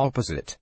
opposite.